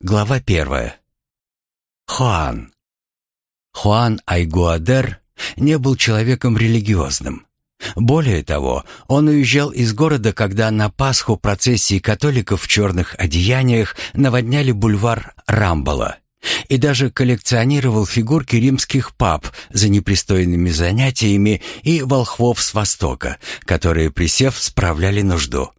Глава первая. Хуан. Хуан Айгуадер не был человеком религиозным. Более того, он уезжал из города, когда на Пасху процессии католиков в черных одеяниях наводняли бульвар Рамбола и даже коллекционировал фигурки римских пап за непристойными занятиями и волхвов с Востока, которые, присев, справляли нужду.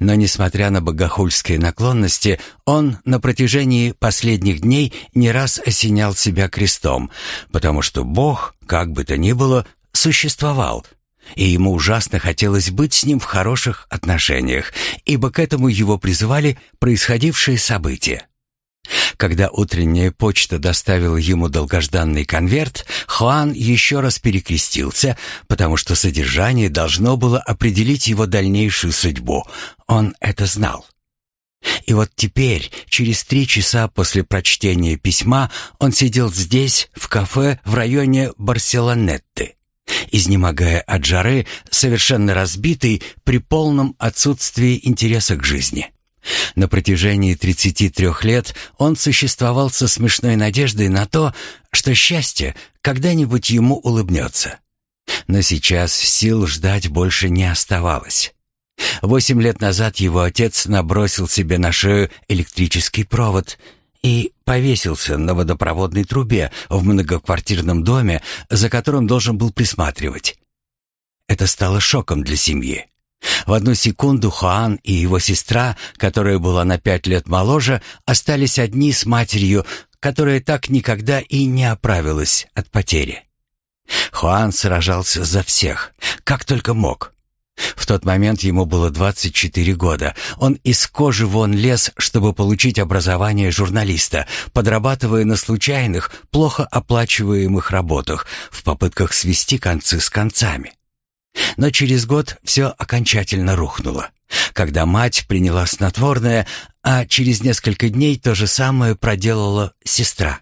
Но, несмотря на богохульские наклонности, он на протяжении последних дней не раз осенял себя крестом, потому что Бог, как бы то ни было, существовал, и ему ужасно хотелось быть с ним в хороших отношениях, ибо к этому его призывали происходившие события. Когда утренняя почта доставила ему долгожданный конверт, Хуан еще раз перекрестился, потому что содержание должно было определить его дальнейшую судьбу. Он это знал. И вот теперь, через три часа после прочтения письма, он сидел здесь, в кафе в районе Барселонетты, изнемогая от жары, совершенно разбитый при полном отсутствии интереса к жизни. На протяжении 33 лет он существовал со смешной надеждой на то, что счастье когда-нибудь ему улыбнется. Но сейчас сил ждать больше не оставалось. Восемь лет назад его отец набросил себе на шею электрический провод и повесился на водопроводной трубе в многоквартирном доме, за которым должен был присматривать. Это стало шоком для семьи. В одну секунду Хуан и его сестра, которая была на пять лет моложе, остались одни с матерью, которая так никогда и не оправилась от потери. Хуан сражался за всех, как только мог. В тот момент ему было 24 года. Он из кожи вон лез, чтобы получить образование журналиста, подрабатывая на случайных, плохо оплачиваемых работах в попытках свести концы с концами. Но через год все окончательно рухнуло, когда мать приняла снотворное, а через несколько дней то же самое проделала сестра.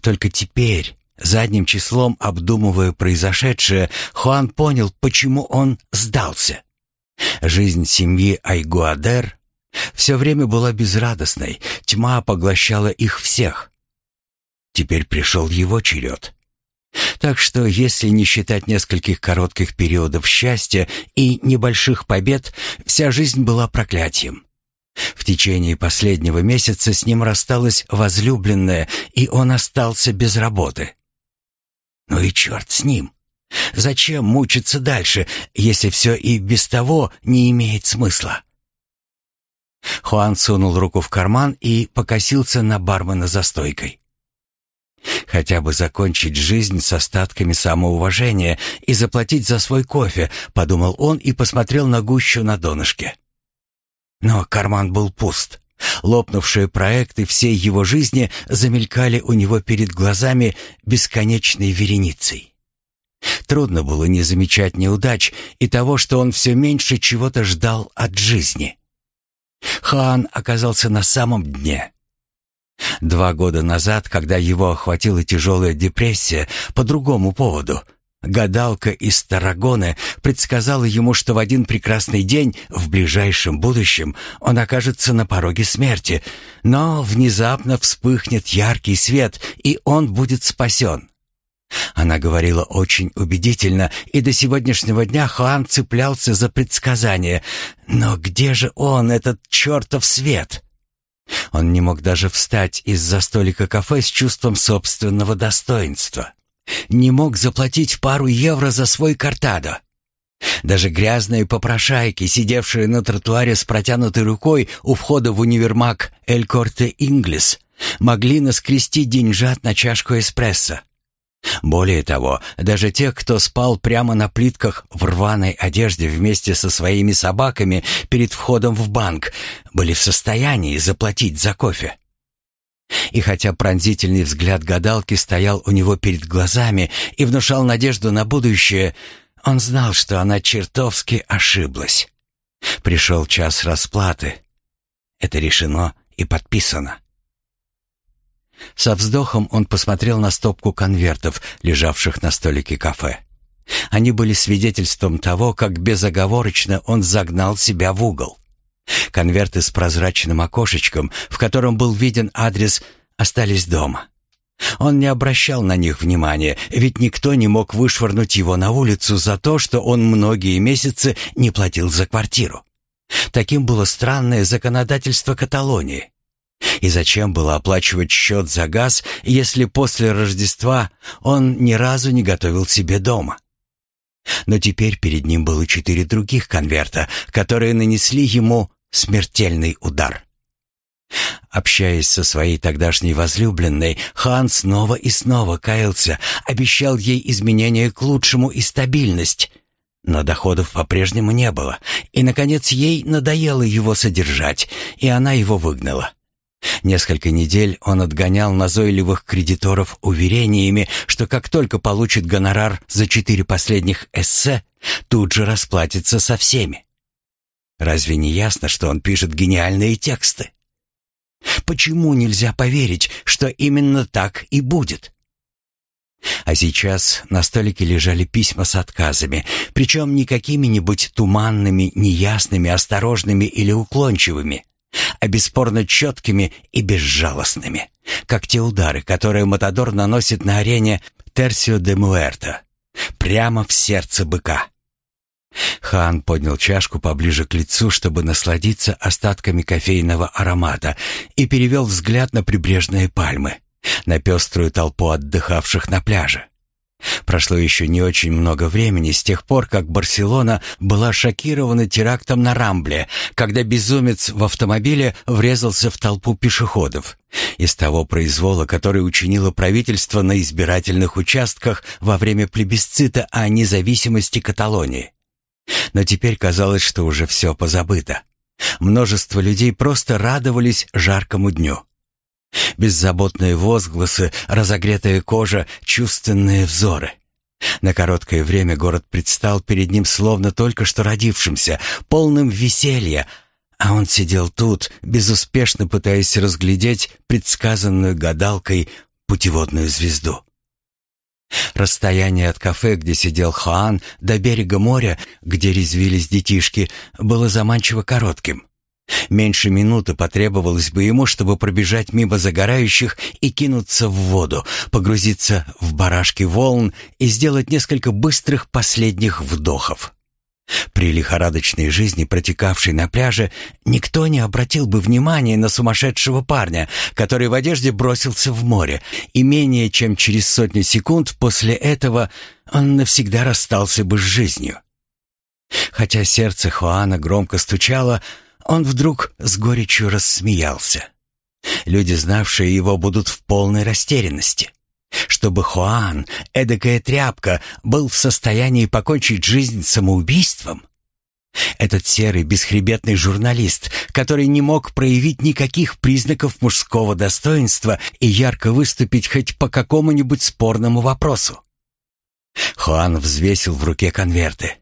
Только теперь, задним числом обдумывая произошедшее, Хуан понял, почему он сдался. Жизнь семьи Айгуадер все время была безрадостной, тьма поглощала их всех. Теперь пришел его черед. Так что, если не считать нескольких коротких периодов счастья и небольших побед, вся жизнь была проклятием. В течение последнего месяца с ним рассталась возлюбленная, и он остался без работы. Ну и черт с ним. Зачем мучиться дальше, если все и без того не имеет смысла? Хуан сунул руку в карман и покосился на бармена за стойкой. Хотя бы закончить жизнь с остатками самоуважения и заплатить за свой кофе, подумал он и посмотрел на гущу на донышке. Но карман был пуст. Лопнувшие проекты всей его жизни замелькали у него перед глазами бесконечной вереницей. Трудно было не замечать неудач и того, что он все меньше чего-то ждал от жизни. Хаан оказался на самом дне. Два года назад, когда его охватила тяжелая депрессия по другому поводу, гадалка из Тарагоны предсказала ему, что в один прекрасный день в ближайшем будущем он окажется на пороге смерти, но внезапно вспыхнет яркий свет, и он будет спасен. Она говорила очень убедительно, и до сегодняшнего дня Хуан цеплялся за предсказание. Но где же он, этот чертов свет? Он не мог даже встать из-за столика кафе с чувством собственного достоинства. Не мог заплатить пару евро за свой картадо. Даже грязные попрошайки, сидевшие на тротуаре с протянутой рукой у входа в универмаг «Эль Корте Инглис», могли наскрести деньжат на чашку эспрессо. Более того, даже те, кто спал прямо на плитках в рваной одежде вместе со своими собаками перед входом в банк, были в состоянии заплатить за кофе. И хотя пронзительный взгляд гадалки стоял у него перед глазами и внушал надежду на будущее, он знал, что она чертовски ошиблась. Пришел час расплаты. Это решено и подписано. Со вздохом он посмотрел на стопку конвертов, лежавших на столике кафе. Они были свидетельством того, как безоговорочно он загнал себя в угол. Конверты с прозрачным окошечком, в котором был виден адрес, остались дома. Он не обращал на них внимания, ведь никто не мог вышвырнуть его на улицу за то, что он многие месяцы не платил за квартиру. Таким было странное законодательство Каталонии. И зачем было оплачивать счет за газ, если после Рождества он ни разу не готовил себе дома? Но теперь перед ним было четыре других конверта, которые нанесли ему смертельный удар. Общаясь со своей тогдашней возлюбленной, Хан снова и снова каялся, обещал ей изменения к лучшему и стабильность. Но доходов по-прежнему не было, и, наконец, ей надоело его содержать, и она его выгнала. Несколько недель он отгонял назойливых кредиторов уверениями, что как только получит гонорар за четыре последних эссе, тут же расплатится со всеми. Разве не ясно, что он пишет гениальные тексты? Почему нельзя поверить, что именно так и будет? А сейчас на столике лежали письма с отказами, причем не какими-нибудь туманными, неясными, осторожными или уклончивыми, а бесспорно четкими и безжалостными, как те удары, которые Матадор наносит на арене Терсио де Муэрто, прямо в сердце быка. Хан поднял чашку поближе к лицу, чтобы насладиться остатками кофейного аромата, и перевел взгляд на прибрежные пальмы, на пеструю толпу отдыхавших на пляже. Прошло еще не очень много времени с тех пор, как Барселона была шокирована терактом на Рамбле, когда безумец в автомобиле врезался в толпу пешеходов. Из того произвола, который учинило правительство на избирательных участках во время плебисцита о независимости Каталонии. Но теперь казалось, что уже все позабыто. Множество людей просто радовались жаркому дню. Беззаботные возгласы, разогретая кожа, чувственные взоры. На короткое время город предстал перед ним словно только что родившимся, полным веселья, а он сидел тут, безуспешно пытаясь разглядеть предсказанную гадалкой путеводную звезду. Расстояние от кафе, где сидел Хаан, до берега моря, где резвились детишки, было заманчиво коротким. Меньше минуты потребовалось бы ему, чтобы пробежать мимо загорающих и кинуться в воду, погрузиться в барашки волн и сделать несколько быстрых последних вдохов. При лихорадочной жизни, протекавшей на пляже, никто не обратил бы внимания на сумасшедшего парня, который в одежде бросился в море, и менее чем через сотню секунд после этого он навсегда расстался бы с жизнью. Хотя сердце Хуана громко стучало, он вдруг с горечью рассмеялся. Люди, знавшие его, будут в полной растерянности. Чтобы Хуан, эдакая тряпка, был в состоянии покончить жизнь самоубийством? Этот серый бесхребетный журналист, который не мог проявить никаких признаков мужского достоинства и ярко выступить хоть по какому-нибудь спорному вопросу. Хуан взвесил в руке конверты.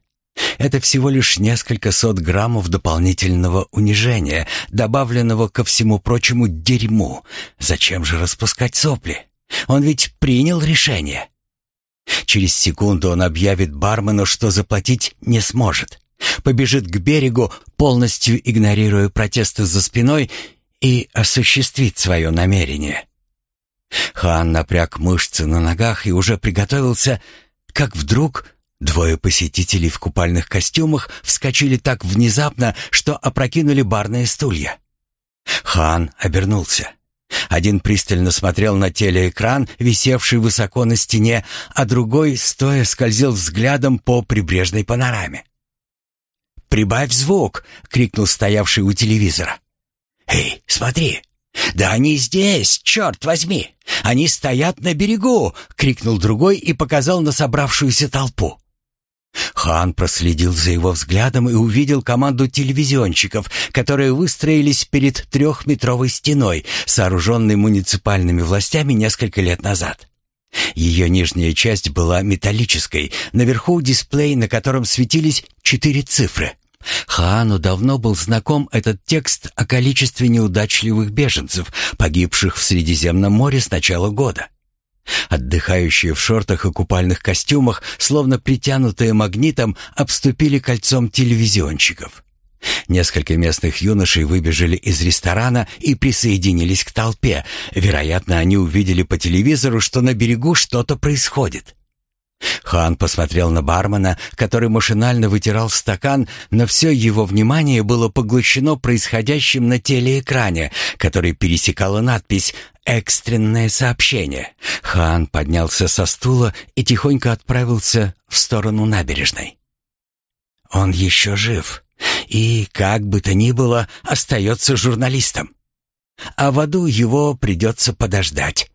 Это всего лишь несколько сот граммов дополнительного унижения, добавленного ко всему прочему дерьму. Зачем же распускать сопли? Он ведь принял решение. Через секунду он объявит бармену, что заплатить не сможет. Побежит к берегу, полностью игнорируя протесты за спиной, и осуществит свое намерение. Хан напряг мышцы на ногах и уже приготовился, как вдруг двое посетителей в купальных костюмах вскочили так внезапно, что опрокинули барные стулья. Хан обернулся. Один пристально смотрел на телеэкран, висевший высоко на стене, а другой, стоя, скользил взглядом по прибрежной панораме. «Прибавь звук!» — крикнул стоявший у телевизора. «Эй, смотри! Да они здесь, черт возьми! Они стоят на берегу!» — крикнул другой и показал на собравшуюся толпу. Хан проследил за его взглядом и увидел команду телевизионщиков, которые выстроились перед трехметровой стеной, сооруженной муниципальными властями несколько лет назад. Ее нижняя часть была металлической, наверху дисплей, на котором светились четыре цифры. Хаану давно был знаком этот текст о количестве неудачливых беженцев, погибших в Средиземном море с начала года. Отдыхающие в шортах и купальных костюмах, словно притянутые магнитом, обступили кольцом телевизионщиков. Несколько местных юношей выбежали из ресторана и присоединились к толпе. Вероятно, они увидели по телевизору, что на берегу что-то происходит. Хан посмотрел на бармена, который машинально вытирал стакан, но все его внимание было поглощено происходящим на телеэкране, который пересекала надпись «Экстренное сообщение». Хан поднялся со стула и тихонько отправился в сторону набережной. «Он еще жив», и, как бы то ни было, остается журналистом. А в аду его придется подождать.